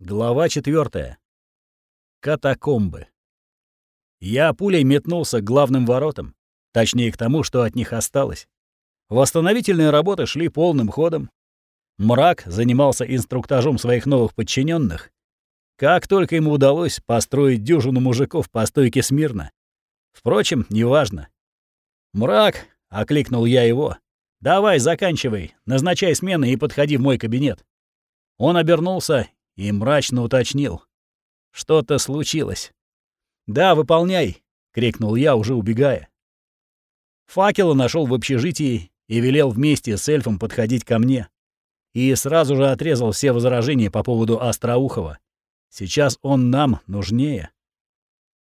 Глава 4. Катакомбы. Я пулей метнулся к главным воротам, точнее к тому, что от них осталось. Восстановительные работы шли полным ходом. Мрак занимался инструктажом своих новых подчиненных. Как только ему удалось построить дюжину мужиков по стойке смирно. Впрочем, неважно. «Мрак!» — окликнул я его. «Давай, заканчивай, назначай смены и подходи в мой кабинет». Он обернулся и мрачно уточнил. «Что-то случилось». «Да, выполняй!» — крикнул я, уже убегая. Факела нашел в общежитии и велел вместе с эльфом подходить ко мне. И сразу же отрезал все возражения по поводу Остроухова. Сейчас он нам нужнее.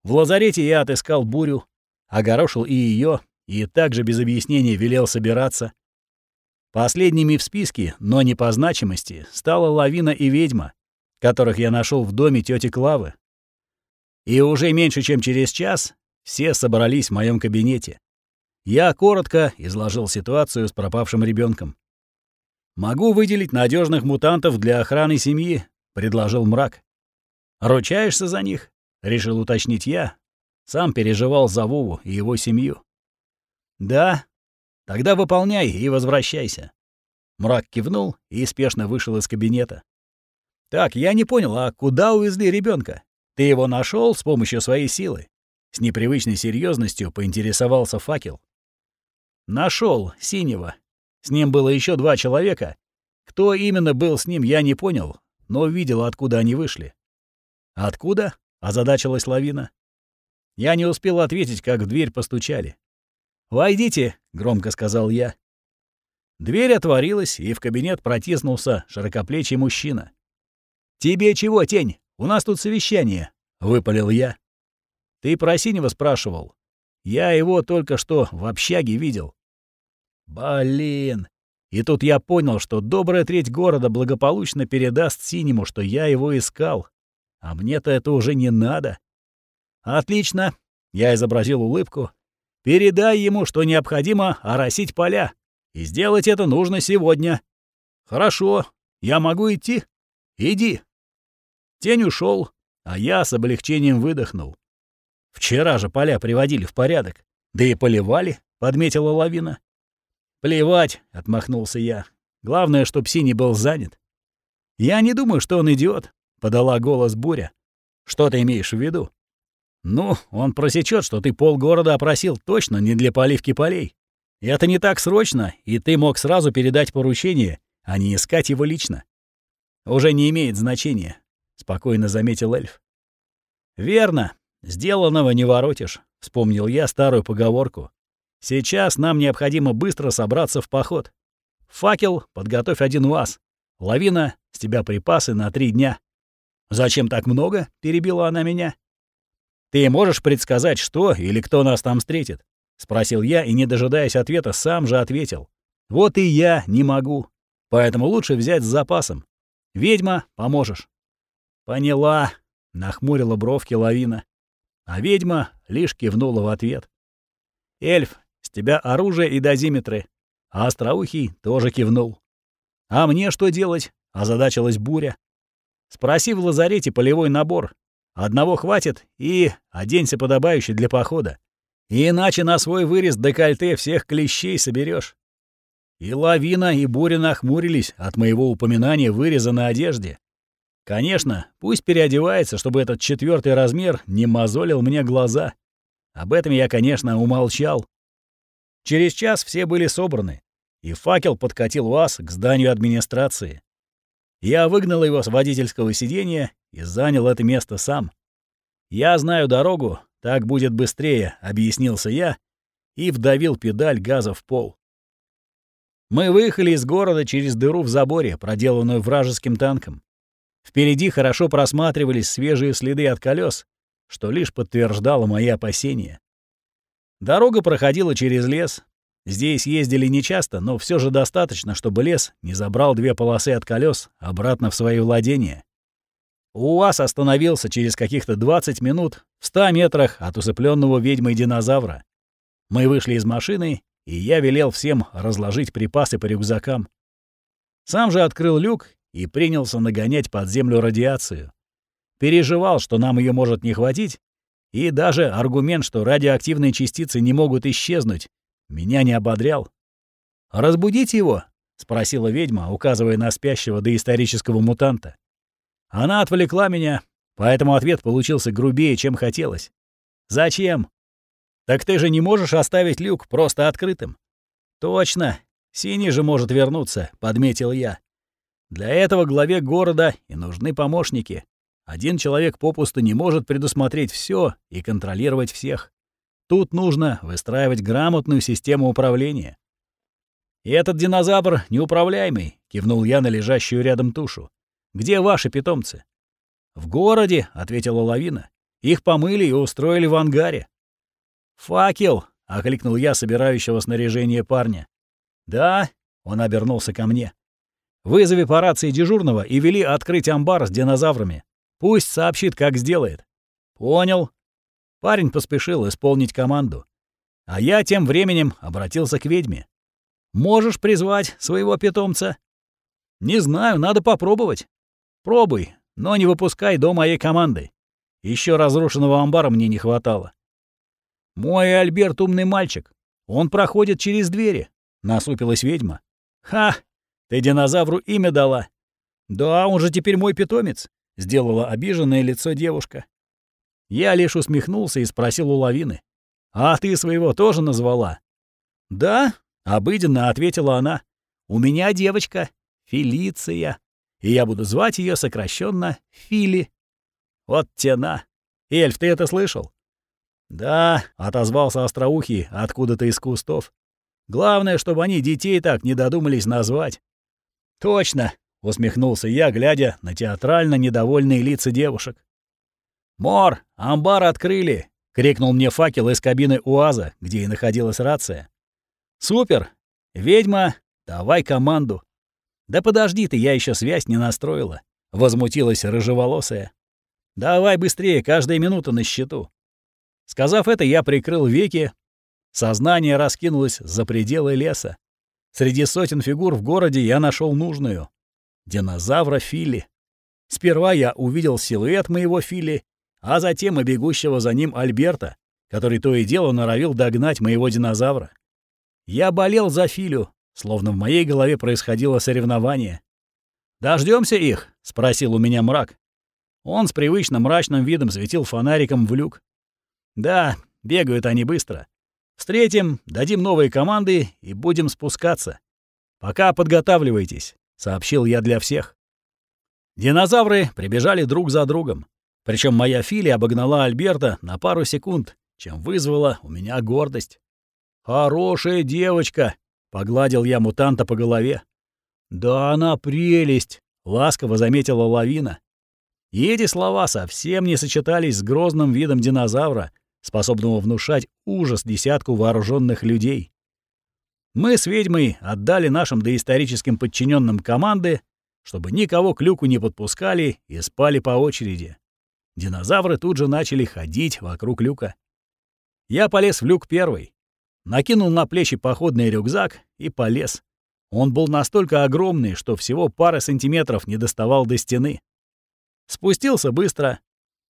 В лазарете я отыскал бурю, огорошил и ее, и также без объяснения велел собираться. Последними в списке, но не по значимости, стала лавина и ведьма, которых я нашел в доме тети Клавы. И уже меньше чем через час все собрались в моем кабинете. Я коротко изложил ситуацию с пропавшим ребенком. «Могу выделить надежных мутантов для охраны семьи», — предложил мрак. «Ручаешься за них?» — решил уточнить я. Сам переживал за Вову и его семью. «Да. Тогда выполняй и возвращайся». Мрак кивнул и спешно вышел из кабинета. «Так, я не понял, а куда увезли ребенка? Ты его нашел с помощью своей силы?» С непривычной серьезностью поинтересовался факел. Нашел синего. С ним было еще два человека. Кто именно был с ним, я не понял, но видел, откуда они вышли. «Откуда?» — озадачилась лавина. Я не успел ответить, как в дверь постучали. «Войдите», — громко сказал я. Дверь отворилась, и в кабинет протиснулся широкоплечий мужчина. «Тебе чего, тень? У нас тут совещание», — выпалил я. «Ты про Синего спрашивал. Я его только что в общаге видел». «Блин!» И тут я понял, что добрая треть города благополучно передаст Синему, что я его искал. А мне-то это уже не надо. «Отлично!» — я изобразил улыбку. «Передай ему, что необходимо оросить поля. И сделать это нужно сегодня». «Хорошо. Я могу идти?» «Иди». Тень ушел, а я с облегчением выдохнул. Вчера же поля приводили в порядок. Да и поливали, — подметила лавина. «Плевать», — отмахнулся я. «Главное, чтоб Синий был занят». «Я не думаю, что он идиот», — подала голос Буря. «Что ты имеешь в виду?» «Ну, он просечет, что ты полгорода опросил точно не для поливки полей. Это не так срочно, и ты мог сразу передать поручение, а не искать его лично. Уже не имеет значения спокойно заметил эльф. Верно, сделанного не воротишь, вспомнил я старую поговорку. Сейчас нам необходимо быстро собраться в поход. Факел, подготовь один УАЗ. Лавина, с тебя припасы на три дня. Зачем так много? перебила она меня. Ты можешь предсказать, что или кто нас там встретит? спросил я и, не дожидаясь ответа, сам же ответил. Вот и я не могу. Поэтому лучше взять с запасом. Ведьма, поможешь. «Поняла», — нахмурила бровки лавина. А ведьма лишь кивнула в ответ. «Эльф, с тебя оружие и дозиметры». А остроухий тоже кивнул. «А мне что делать?» — озадачилась буря. «Спроси в лазарете полевой набор. Одного хватит и оденься подобающе для похода. Иначе на свой вырез декольте всех клещей соберешь. И лавина, и буря нахмурились от моего упоминания выреза на одежде. Конечно, пусть переодевается, чтобы этот четвертый размер не мозолил мне глаза. Об этом я, конечно, умолчал. Через час все были собраны, и факел подкатил УАЗ к зданию администрации. Я выгнал его с водительского сиденья и занял это место сам. «Я знаю дорогу, так будет быстрее», — объяснился я и вдавил педаль газа в пол. Мы выехали из города через дыру в заборе, проделанную вражеским танком. Впереди хорошо просматривались свежие следы от колес, что лишь подтверждало мои опасения. Дорога проходила через лес. Здесь ездили нечасто, но все же достаточно, чтобы лес не забрал две полосы от колес обратно в свои владения. УАЗ остановился через каких-то 20 минут в 100 метрах от усыпленного ведьмой динозавра. Мы вышли из машины, и я велел всем разложить припасы по рюкзакам. Сам же открыл люк и принялся нагонять под землю радиацию. Переживал, что нам ее может не хватить, и даже аргумент, что радиоактивные частицы не могут исчезнуть, меня не ободрял. «Разбудите его?» — спросила ведьма, указывая на спящего доисторического мутанта. Она отвлекла меня, поэтому ответ получился грубее, чем хотелось. «Зачем?» «Так ты же не можешь оставить люк просто открытым». «Точно. Синий же может вернуться», — подметил я. «Для этого главе города и нужны помощники. Один человек попусту не может предусмотреть все и контролировать всех. Тут нужно выстраивать грамотную систему управления. «И этот динозавр неуправляемый», — кивнул я на лежащую рядом тушу. «Где ваши питомцы?» «В городе», — ответила лавина. «Их помыли и устроили в ангаре». «Факел!» — окликнул я собирающего снаряжение парня. «Да?» — он обернулся ко мне. «Вызови по рации дежурного и вели открыть амбар с динозаврами. Пусть сообщит, как сделает. Понял. Парень поспешил исполнить команду. А я тем временем обратился к ведьме. Можешь призвать своего питомца? Не знаю, надо попробовать. Пробуй, но не выпускай до моей команды. Еще разрушенного амбара мне не хватало. Мой Альберт умный мальчик. Он проходит через двери, насупилась ведьма. Ха, ты динозавру имя дала. Да, он же теперь мой питомец сделала обиженное лицо девушка. Я лишь усмехнулся и спросил у лавины. «А ты своего тоже назвала?» «Да», — обыденно ответила она. «У меня девочка, Фелиция, и я буду звать ее сокращенно Фили». «Вот тена! Эльф, ты это слышал?» «Да», — отозвался Остроухий откуда-то из кустов. «Главное, чтобы они детей так не додумались назвать». «Точно!» — усмехнулся я, глядя на театрально недовольные лица девушек. «Мор, амбар открыли!» — крикнул мне факел из кабины УАЗа, где и находилась рация. «Супер! Ведьма, давай команду!» «Да подожди ты, я еще связь не настроила», — возмутилась рыжеволосая. «Давай быстрее, каждая минута на счету». Сказав это, я прикрыл веки. Сознание раскинулось за пределы леса. Среди сотен фигур в городе я нашел нужную динозавра Фили. Сперва я увидел силуэт моего Фили, а затем и бегущего за ним Альберта, который то и дело норовил догнать моего динозавра. Я болел за Филю, словно в моей голове происходило соревнование. Дождемся их?» — спросил у меня мрак. Он с привычным мрачным видом светил фонариком в люк. «Да, бегают они быстро. Встретим, дадим новые команды и будем спускаться. Пока подготавливайтесь сообщил я для всех. Динозавры прибежали друг за другом. Причем моя Фили обогнала Альберта на пару секунд, чем вызвала у меня гордость. «Хорошая девочка!» — погладил я мутанта по голове. «Да она прелесть!» — ласково заметила лавина. И эти слова совсем не сочетались с грозным видом динозавра, способного внушать ужас десятку вооруженных людей. Мы с ведьмой отдали нашим доисторическим подчиненным команды, чтобы никого к люку не подпускали и спали по очереди. Динозавры тут же начали ходить вокруг люка. Я полез в люк первый, накинул на плечи походный рюкзак и полез. Он был настолько огромный, что всего пары сантиметров не доставал до стены. Спустился быстро.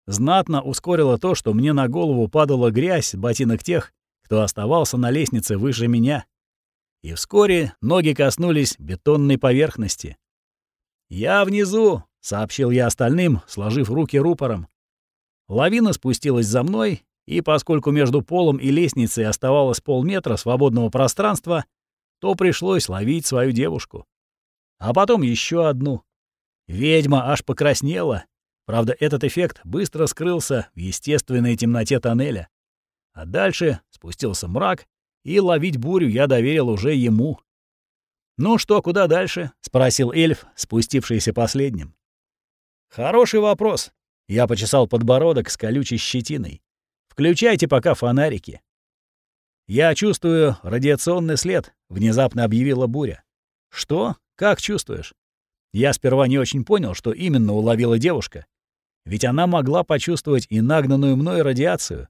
Знатно ускорило то, что мне на голову падала грязь ботинок тех, кто оставался на лестнице выше меня и вскоре ноги коснулись бетонной поверхности. «Я внизу», — сообщил я остальным, сложив руки рупором. Лавина спустилась за мной, и поскольку между полом и лестницей оставалось полметра свободного пространства, то пришлось ловить свою девушку. А потом еще одну. Ведьма аж покраснела. Правда, этот эффект быстро скрылся в естественной темноте тоннеля. А дальше спустился мрак, и ловить бурю я доверил уже ему. «Ну что, куда дальше?» — спросил эльф, спустившийся последним. «Хороший вопрос». Я почесал подбородок с колючей щетиной. «Включайте пока фонарики». «Я чувствую радиационный след», — внезапно объявила буря. «Что? Как чувствуешь?» Я сперва не очень понял, что именно уловила девушка. Ведь она могла почувствовать и нагнанную мной радиацию.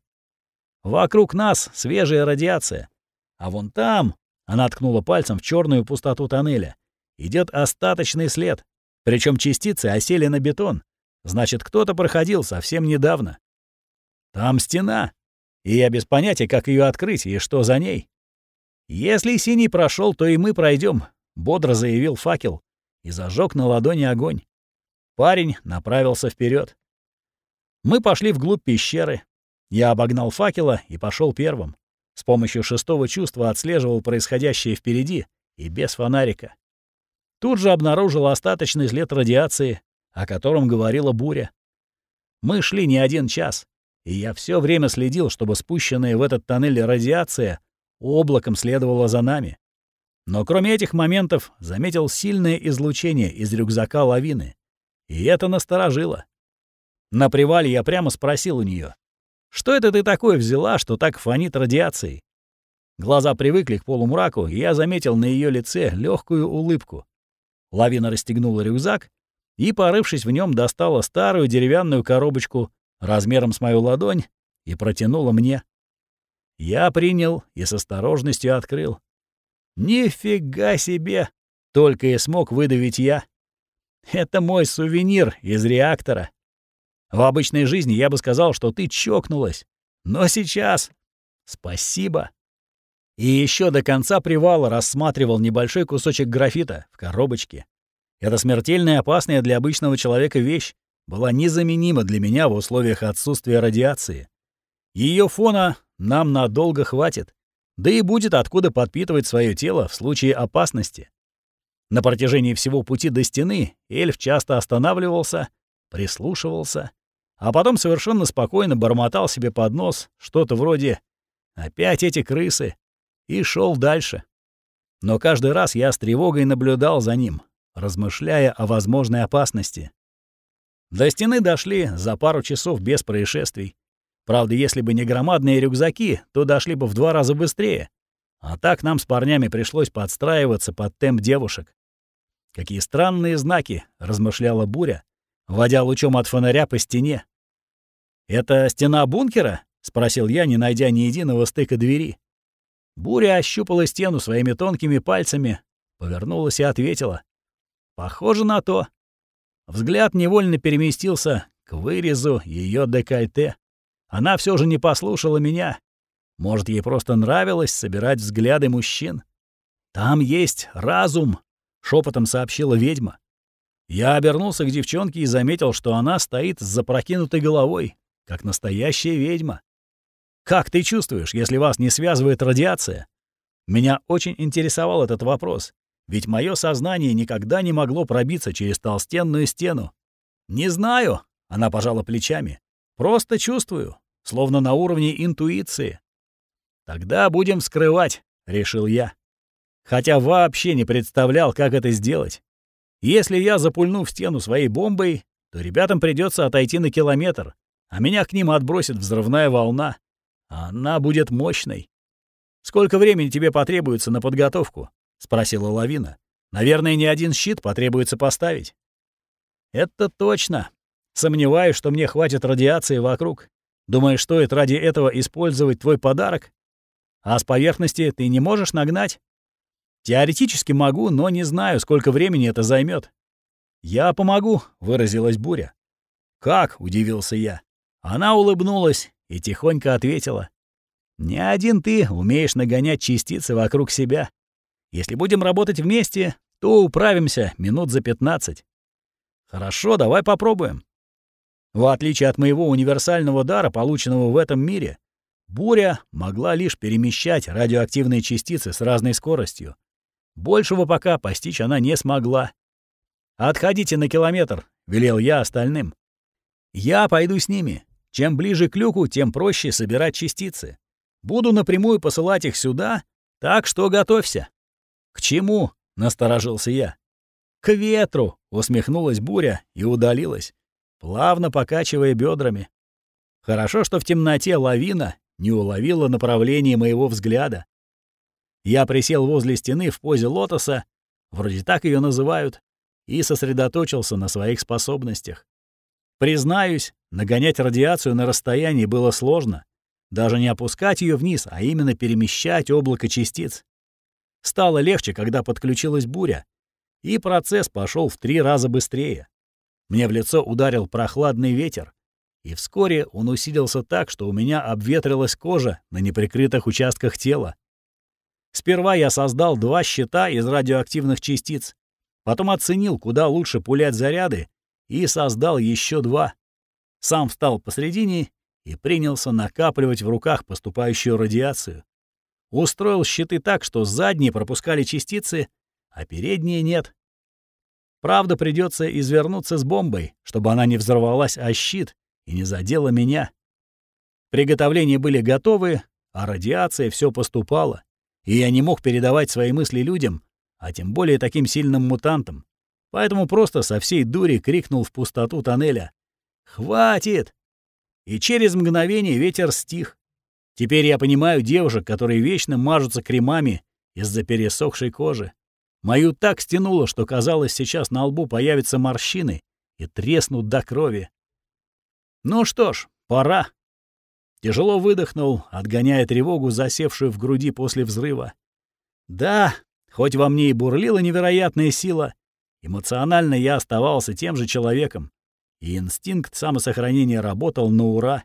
Вокруг нас свежая радиация. А вон там, она ткнула пальцем в черную пустоту тоннеля, идет остаточный след, Причем частицы осели на бетон. Значит, кто-то проходил совсем недавно. Там стена, и я без понятия, как ее открыть и что за ней. Если синий прошел, то и мы пройдем, бодро заявил факел и зажег на ладони огонь. Парень направился вперед. Мы пошли вглубь пещеры. Я обогнал факела и пошел первым. С помощью шестого чувства отслеживал происходящее впереди и без фонарика. Тут же обнаружил остаточный след радиации, о котором говорила буря. Мы шли не один час, и я все время следил, чтобы спущенная в этот тоннель радиация облаком следовала за нами. Но кроме этих моментов заметил сильное излучение из рюкзака лавины. И это насторожило. На привале я прямо спросил у нее: «Что это ты такое взяла, что так фонит радиацией?» Глаза привыкли к полумраку, и я заметил на ее лице легкую улыбку. Лавина расстегнула рюкзак и, порывшись в нем, достала старую деревянную коробочку размером с мою ладонь и протянула мне. Я принял и с осторожностью открыл. «Нифига себе!» — только и смог выдавить я. «Это мой сувенир из реактора. В обычной жизни я бы сказал, что ты чокнулась. Но сейчас... Спасибо!» И еще до конца привала рассматривал небольшой кусочек графита в коробочке. Эта смертельная опасная для обычного человека вещь была незаменима для меня в условиях отсутствия радиации. Ее фона нам надолго хватит, да и будет откуда подпитывать свое тело в случае опасности. На протяжении всего пути до стены эльф часто останавливался, прислушивался, а потом совершенно спокойно бормотал себе под нос что-то вроде «Опять эти крысы!» и шел дальше. Но каждый раз я с тревогой наблюдал за ним, размышляя о возможной опасности. До стены дошли за пару часов без происшествий. Правда, если бы не громадные рюкзаки, то дошли бы в два раза быстрее. А так нам с парнями пришлось подстраиваться под темп девушек. «Какие странные знаки!» — размышляла Буря, водя лучом от фонаря по стене. «Это стена бункера?» — спросил я, не найдя ни единого стыка двери. Буря ощупала стену своими тонкими пальцами, повернулась и ответила. «Похоже на то». Взгляд невольно переместился к вырезу ее декольте. Она все же не послушала меня. Может, ей просто нравилось собирать взгляды мужчин. «Там есть разум», — шепотом сообщила ведьма. Я обернулся к девчонке и заметил, что она стоит с запрокинутой головой, как настоящая ведьма. «Как ты чувствуешь, если вас не связывает радиация?» Меня очень интересовал этот вопрос, ведь мое сознание никогда не могло пробиться через толстенную стену. «Не знаю», — она пожала плечами. «Просто чувствую, словно на уровне интуиции». «Тогда будем скрывать», — решил я. Хотя вообще не представлял, как это сделать. Если я запульну в стену своей бомбой, то ребятам придется отойти на километр, а меня к ним отбросит взрывная волна. Она будет мощной. «Сколько времени тебе потребуется на подготовку?» — спросила Лавина. «Наверное, не один щит потребуется поставить». «Это точно. Сомневаюсь, что мне хватит радиации вокруг. Думаешь, стоит ради этого использовать твой подарок? А с поверхности ты не можешь нагнать?» «Теоретически могу, но не знаю, сколько времени это займет. «Я помогу», — выразилась Буря. «Как?» — удивился я. Она улыбнулась и тихонько ответила. «Не один ты умеешь нагонять частицы вокруг себя. Если будем работать вместе, то управимся минут за 15. Хорошо, давай попробуем. В отличие от моего универсального дара, полученного в этом мире, буря могла лишь перемещать радиоактивные частицы с разной скоростью. Большего пока постичь она не смогла. «Отходите на километр», — велел я остальным. «Я пойду с ними. Чем ближе к люку, тем проще собирать частицы. Буду напрямую посылать их сюда, так что готовься». «К чему?» — насторожился я. «К ветру!» — усмехнулась буря и удалилась, плавно покачивая бедрами. Хорошо, что в темноте лавина не уловила направление моего взгляда. Я присел возле стены в позе лотоса, вроде так ее называют, и сосредоточился на своих способностях. Признаюсь, нагонять радиацию на расстоянии было сложно. Даже не опускать ее вниз, а именно перемещать облако частиц. Стало легче, когда подключилась буря. И процесс пошел в три раза быстрее. Мне в лицо ударил прохладный ветер, и вскоре он усилился так, что у меня обветрилась кожа на неприкрытых участках тела. Сперва я создал два щита из радиоактивных частиц, потом оценил, куда лучше пулять заряды, и создал еще два. Сам встал посредине и принялся накапливать в руках поступающую радиацию. Устроил щиты так, что задние пропускали частицы, а передние нет. Правда, придется извернуться с бомбой, чтобы она не взорвалась о щит и не задела меня. Приготовления были готовы, а радиация все поступала, и я не мог передавать свои мысли людям, а тем более таким сильным мутантам. Поэтому просто со всей дури крикнул в пустоту тоннеля. «Хватит!» И через мгновение ветер стих. Теперь я понимаю девушек, которые вечно мажутся кремами из-за пересохшей кожи. Мою так стянуло, что казалось, сейчас на лбу появятся морщины и треснут до крови. Ну что ж, пора. Тяжело выдохнул, отгоняя тревогу, засевшую в груди после взрыва. Да, хоть во мне и бурлила невероятная сила, эмоционально я оставался тем же человеком, и инстинкт самосохранения работал на ура.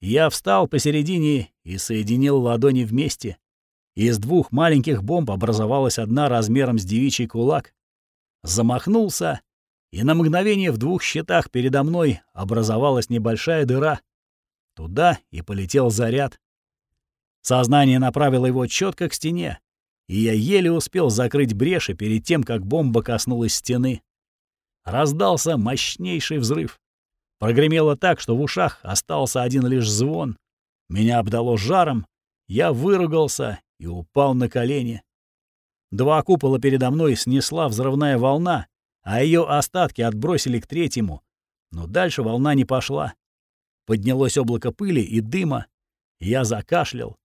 Я встал посередине и соединил ладони вместе. Из двух маленьких бомб образовалась одна размером с девичий кулак. Замахнулся, и на мгновение в двух щитах передо мной образовалась небольшая дыра. Туда и полетел заряд. Сознание направило его четко к стене, и я еле успел закрыть бреши перед тем, как бомба коснулась стены. Раздался мощнейший взрыв. Прогремело так, что в ушах остался один лишь звон. Меня обдало жаром, я выругался и упал на колени. Два купола передо мной снесла взрывная волна, а ее остатки отбросили к третьему. Но дальше волна не пошла. Поднялось облако пыли и дыма. Я закашлял.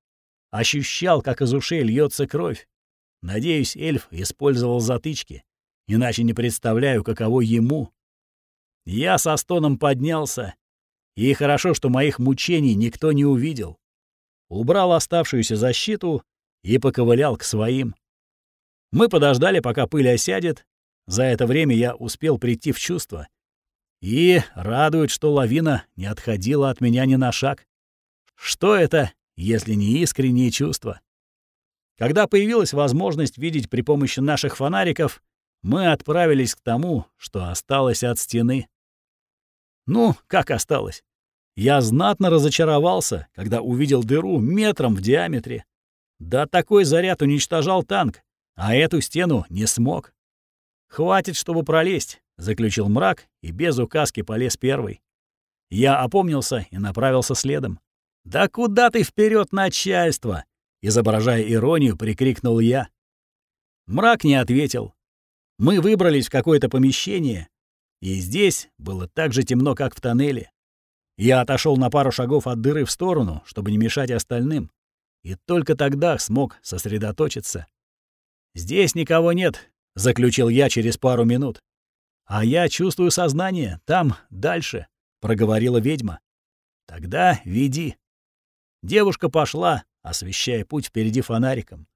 Ощущал, как из ушей льется кровь. Надеюсь, эльф использовал затычки. Иначе не представляю, каково ему. Я со стоном поднялся. И хорошо, что моих мучений никто не увидел. Убрал оставшуюся защиту и поковылял к своим. Мы подождали, пока пыль осядет. За это время я успел прийти в чувство. И радует, что лавина не отходила от меня ни на шаг. Что это, если не искренние чувства? Когда появилась возможность видеть при помощи наших фонариков, мы отправились к тому, что осталось от стены. Ну, как осталось? Я знатно разочаровался, когда увидел дыру метром в диаметре. Да такой заряд уничтожал танк, а эту стену не смог. «Хватит, чтобы пролезть», — заключил мрак и без указки полез первый. Я опомнился и направился следом. «Да куда ты вперед, начальство?» — изображая иронию, прикрикнул я. Мрак не ответил, мы выбрались в какое-то помещение, и здесь было так же темно, как в тоннеле. Я отошел на пару шагов от дыры в сторону, чтобы не мешать остальным, и только тогда смог сосредоточиться. «Здесь никого нет», — заключил я через пару минут. «А я чувствую сознание, там, дальше», — проговорила ведьма. «Тогда веди». Девушка пошла, освещая путь впереди фонариком.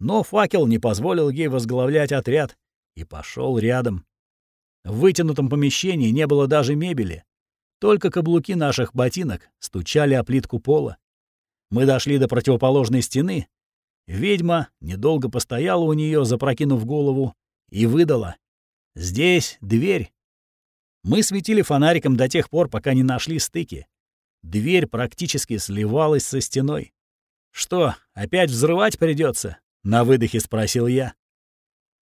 Но факел не позволил ей возглавлять отряд, и пошел рядом. В вытянутом помещении не было даже мебели. Только каблуки наших ботинок стучали о плитку пола. Мы дошли до противоположной стены. Ведьма недолго постояла у нее, запрокинув голову, и выдала. «Здесь дверь». Мы светили фонариком до тех пор, пока не нашли стыки. Дверь практически сливалась со стеной. «Что, опять взрывать придется? на выдохе спросил я.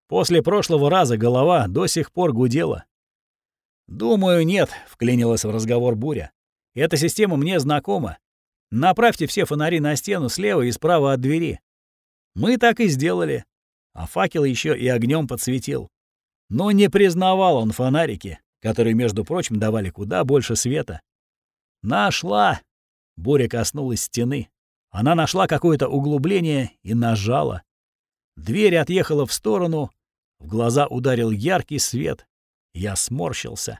После прошлого раза голова до сих пор гудела. «Думаю, нет», — вклинилась в разговор Буря. «Эта система мне знакома. Направьте все фонари на стену слева и справа от двери». Мы так и сделали. А факел еще и огнем подсветил. Но не признавал он фонарики, которые, между прочим, давали куда больше света. «Нашла!» — Буря коснулась стены. Она нашла какое-то углубление и нажала. Дверь отъехала в сторону, в глаза ударил яркий свет. Я сморщился.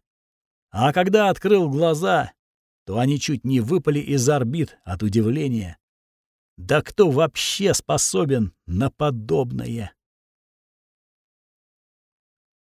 А когда открыл глаза, то они чуть не выпали из орбит от удивления. Да кто вообще способен на подобное?